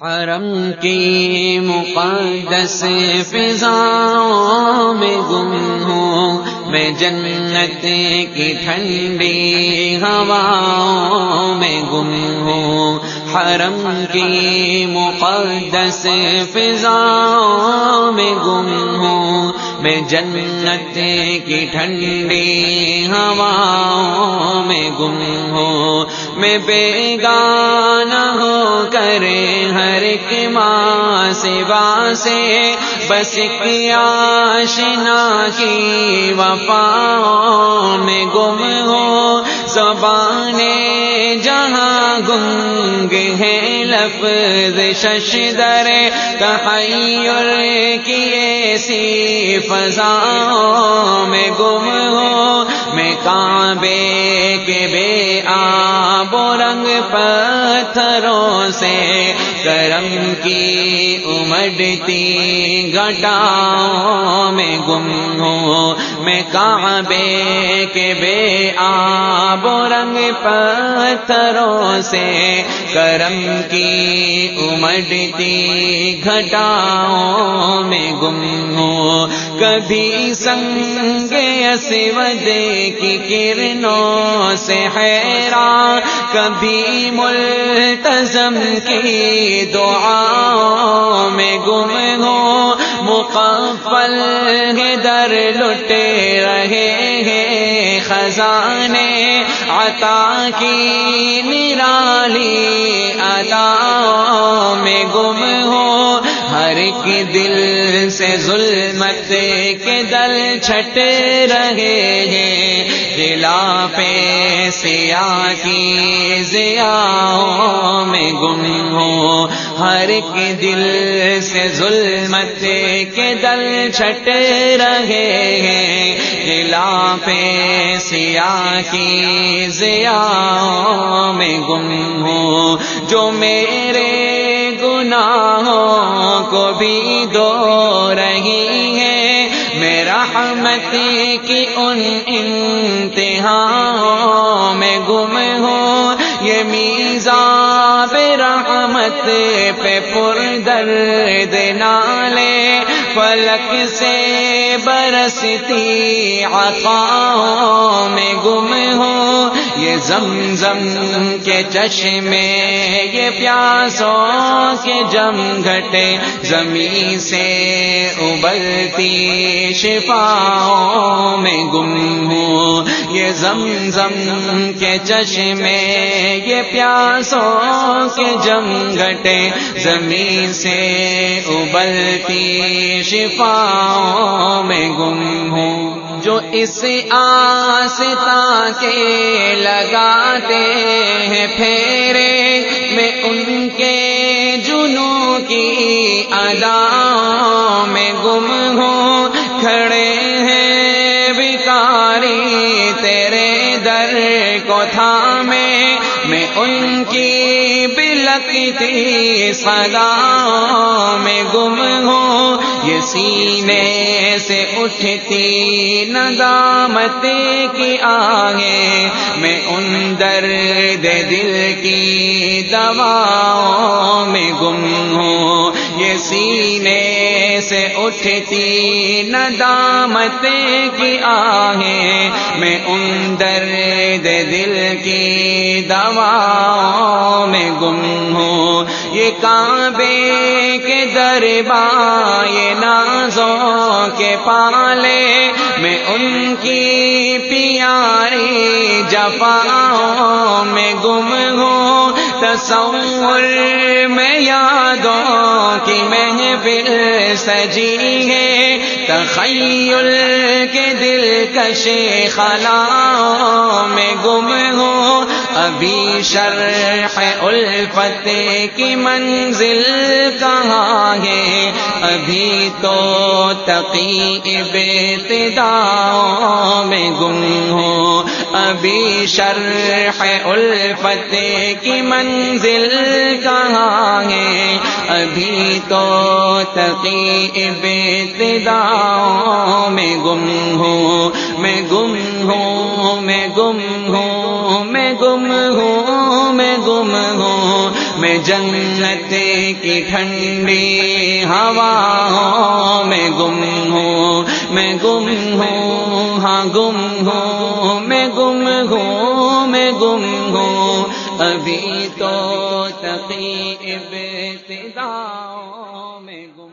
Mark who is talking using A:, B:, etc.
A: حرم کی مقدس فضا میں گم ہوں میں جنت کی ٹھنڈی ہوا میں گم ہوں حرم کی مقدس فضا میں گم ہوں میں جنت کی ٹھنڈی ہوا میں گم ہوں میں بیگانہ ہو کرے ہر ایک ماں سوا سے بس آشنا کی وفا میں گم ہو۔ زبان جہاں گنگ ہے لفظ ششدر تحیر کی ایسی فضا میں گم ہو۔ میں کعبے کے بے پتھروں سے کرم کی امڑتی گٹا میں گم ہوں میں کعبے کے بے آب و رنگ پتھروں سے کرم کی امڑتی گھٹاؤں میں گم ہوں کبھی سنگ اسود کی کرنوں سے حیران کبھی ملتزم کی دعا میں گم ہو مقفل در لٹے رہے ہیں۔ خزانے عطا کی نرالی ادا میں گم ہو، ہر ایک دل سے ظلمت دل چھٹ رہے ہیں۔ دلا پہ سیا کی ضیا میں گم ہو۔ ہر ایک دل سے ظلمت کے دل چھٹ رہے ہیں۔ دلا پہ سیا کی ضیا میں گم ہو۔ جو میرے گناہوں کو بھی دو رہی رحمت کی ان انتہا میں گم ہوں یہ میزا رحمت پہ پر درد نالے فلک سے برستی عطا میں گم ہو یہ زم زم کے چشمے، یہ پیاسوں کے جم گھٹے، زمین سے ابلتی شفا میں گم ہوں۔ یہ زم زم کے چشمے، یہ پیاسوں کے جم گھٹے، زمین سے ابلتی شفا میں گم ہوں، جو اس آستا کے لگاتے ہیں پھیرے، میں ان کے جنوں کی ادا میں گم ہوں۔ کھڑے ہیں بیکاری تیرے در کو تھامے میں ان کی بلکتی صدا میں گم ہوں یہ سینے سے اٹھتی ندامت کی آگے میں ان درد دل کی دوا میں گم ہوں یہ سینے سے اٹھتی ندامت کی آگے میں ان درد دل کی دوا میں گم ہوں۔ یہ کعبے کے دربار یہ نازوں کے پالے میں ان کی پیاری جفا میں گم ہوں۔ تصور میں یادوں کی محفل سجی ہے۔ تخیل کے دل کشے خلا میں گم ہوں۔ ابھی شرح الفت کی منزل کہاں ہے؟ ابھی تو تقی ابتدا میں گم ہو ابھی شرح الفت کی منزل کہاں ہے؟ ابھی تو تقی ابتدا میں گم ہوں، میں گم ہوں، میں گم ہوں، میں گم ہوں، میں گم ہوں۔ میں جنت کی ٹھنڈی ہوا میں گم ہوں، میں گم ہوں ہاں گم ہوں، میں گم ہوں، میں گم ہوں۔ ابھی تو تقی ابتدا میں گم